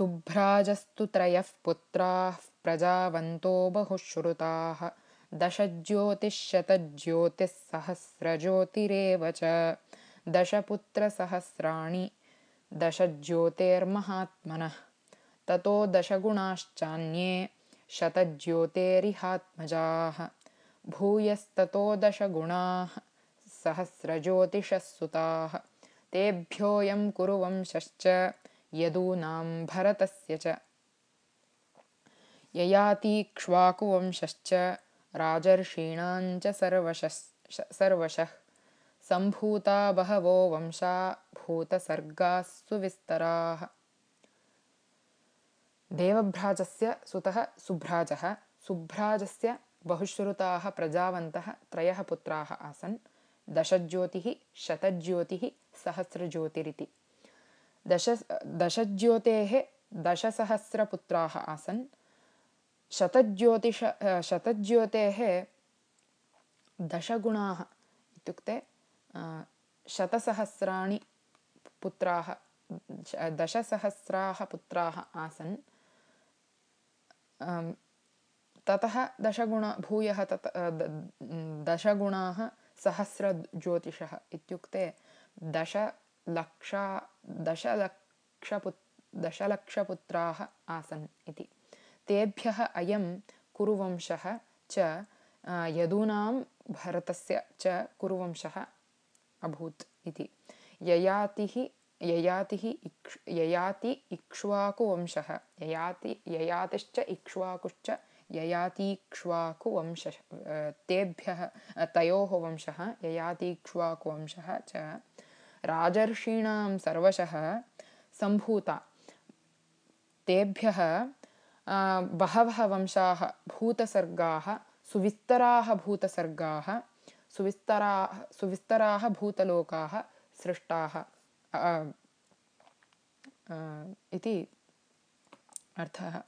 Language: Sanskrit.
सुभ्राजस्तु त्रयः पुत्राः प्रजावन्तो बहुश्रुताः। दशज्योतिश्शतज्योतिःसहस्रज्योतिरेव च। दशपुत्रसहस्राणि दशज्योतेर्महात्मनः। ततो दशगुणाश्चान्ये शतज्योतेरिहात्मजाः। भूयस्ततो दशगुणाः सहस्रज्योतिषः सुताः तेभ्योऽयं कुरुवंशश्च यदूनां भरतस्य च। ययातीक्ष्वाकुवंशश्च राजर्षीणाञ्च सर्वशः। सम्भूता बहवो वंशा भूतसर्गाः सुविस्तराः देवभ्राजस्य सुतः सुभ्राजः। सुभ्राजस्य बहुश्रुताः प्रजावन्तः त्रयः पुत्राः आसन्। दशज्योतिः शतज्योतिः सहस्रज्योतिरिति दश दशज्योतेः दशसहस्रपुत्राः आसन्। शतज्योतिष शतज्योतेः दशगुणाः इत्युक्ते शतसहस्राणि पुत्राः दशसहस्राः पुत्राः आसन्। ततः दशगुण भूयः तत् दशगुणाः सहस्रज्योतिषः इत्युक्ते दशलक्षा दशलक्षपुत् दशलक्षपुत्राः आसन् इति। तेभ्यः अयं कुरुवंशः च यदूनां भरतस्य च कुरुवंशः अभूत् इति। ययातिः ययातिः इक्ष् ययाति इक्ष्वाकुवंशः ययाति ययातिश्च इक्ष्वाकुश्च ययातीक्ष्वाकुवंशः तेभ्यः तयोः वंशः ययातीक्ष्वाकुवंशः च राजर्षीणां सर्वशः सम्भूता। तेभ्यः बहवः वंशाः भूतसर्गाः सुविस्तराः भूतसर्गाः सुविस्तराः सुविस्तराः भूतलोकाः सृष्टाः। इति अर्थः